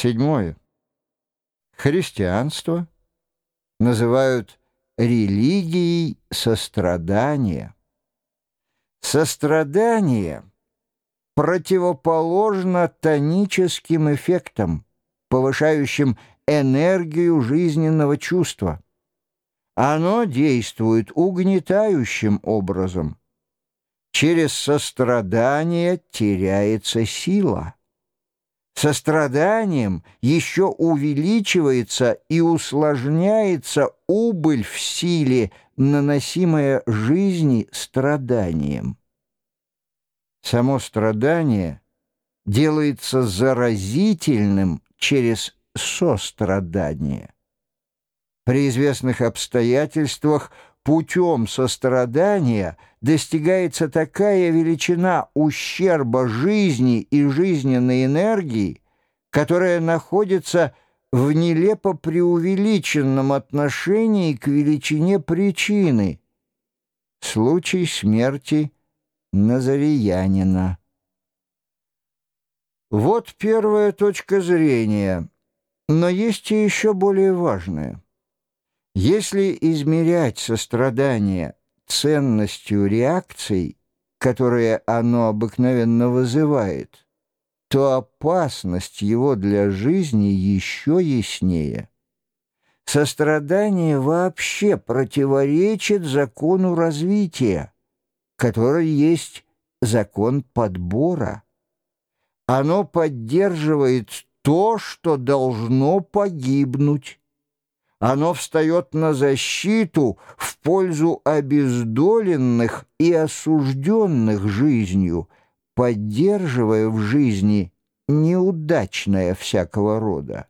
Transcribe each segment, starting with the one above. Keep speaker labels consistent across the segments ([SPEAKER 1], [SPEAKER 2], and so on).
[SPEAKER 1] Седьмое. Христианство называют религией сострадания. Сострадание противоположно тоническим эффектам, повышающим энергию жизненного чувства. Оно действует угнетающим образом. Через сострадание теряется сила. Состраданием еще увеличивается и усложняется убыль в силе, наносимая жизни страданием. Само страдание делается заразительным через сострадание. При известных обстоятельствах путем сострадания достигается такая величина ущерба жизни и жизненной энергии, которая находится в нелепо преувеличенном отношении к величине причины. Случай смерти Назариянина. Вот первая точка зрения, но есть и еще более важная. Если измерять сострадание ценностью реакций, которые оно обыкновенно вызывает, то опасность его для жизни еще яснее. Сострадание вообще противоречит закону развития, который есть закон подбора. Оно поддерживает то, что должно погибнуть. Оно встает на защиту в пользу обездоленных и осужденных жизнью, поддерживая в жизни неудачное всякого рода.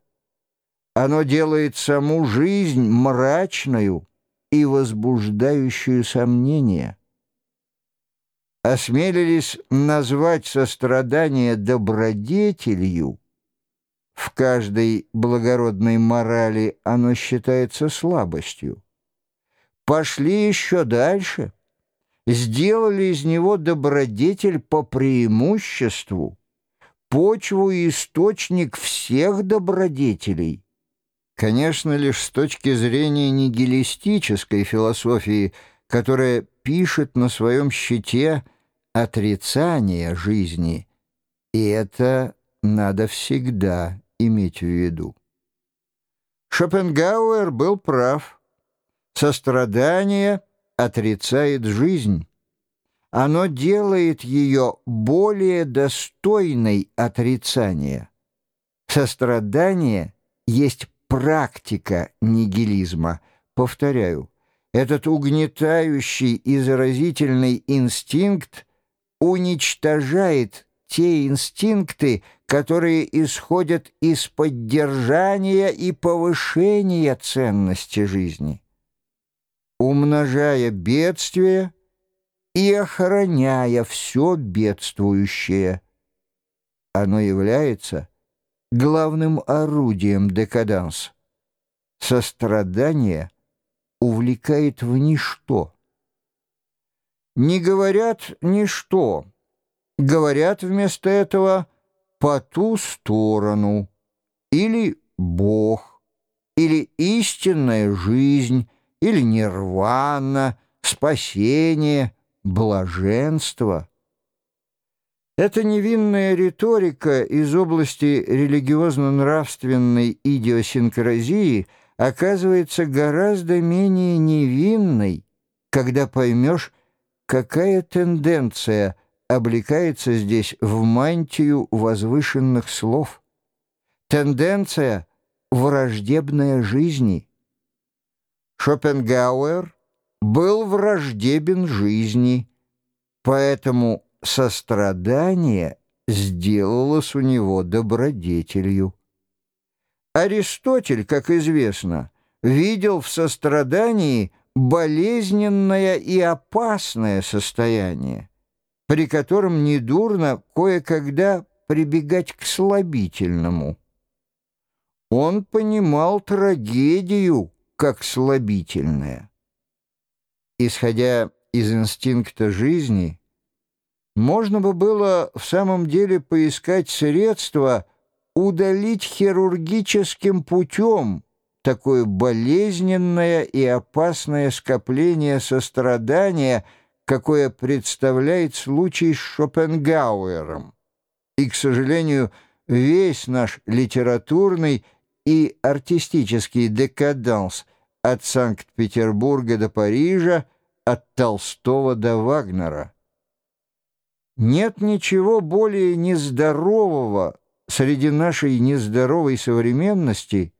[SPEAKER 1] Оно делает саму жизнь мрачную и возбуждающую сомнения осмелились назвать сострадание добродетелью, в каждой благородной морали оно считается слабостью. Пошли еще дальше, сделали из него добродетель по преимуществу, почву и источник всех добродетелей. Конечно, лишь с точки зрения нигилистической философии, которая пишет на своем щите отрицание жизни, и это надо всегда иметь в виду. Шопенгауэр был прав. Сострадание отрицает жизнь. Оно делает ее более достойной отрицания. Сострадание есть практика нигилизма. Повторяю, этот угнетающий и заразительный инстинкт уничтожает те инстинкты, которые исходят из поддержания и повышения ценности жизни, умножая бедствие и охраняя все бедствующее. Оно является главным орудием декаданс. Сострадание увлекает в ничто. Не говорят «ничто», говорят вместо этого «по ту сторону» или «Бог», или «истинная жизнь», или «нирвана», «спасение», «блаженство». Эта невинная риторика из области религиозно-нравственной идиосинкразии оказывается гораздо менее невинной, когда поймешь, какая тенденция облекается здесь в мантию возвышенных слов. Тенденция враждебная жизни. Шопенгауэр был враждебен жизни, поэтому сострадание сделалось у него добродетелью. Аристотель, как известно, видел в сострадании болезненное и опасное состояние при котором недурно кое-когда прибегать к слабительному. Он понимал трагедию как слабительное. Исходя из инстинкта жизни, можно бы было в самом деле поискать средства удалить хирургическим путем такое болезненное и опасное скопление сострадания, какое представляет случай с Шопенгауэром. И, к сожалению, весь наш литературный и артистический декаданс от Санкт-Петербурга до Парижа, от Толстого до Вагнера. Нет ничего более нездорового среди нашей нездоровой современности,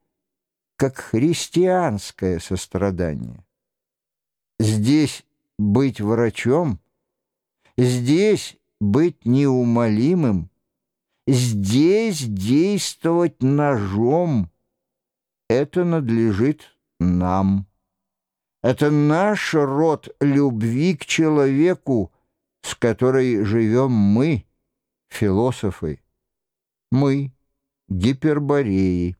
[SPEAKER 1] как христианское сострадание. Здесь быть врачом, здесь быть неумолимым, здесь действовать ножом — это надлежит нам. Это наш род любви к человеку, с которой живем мы, философы. Мы — гипербореи.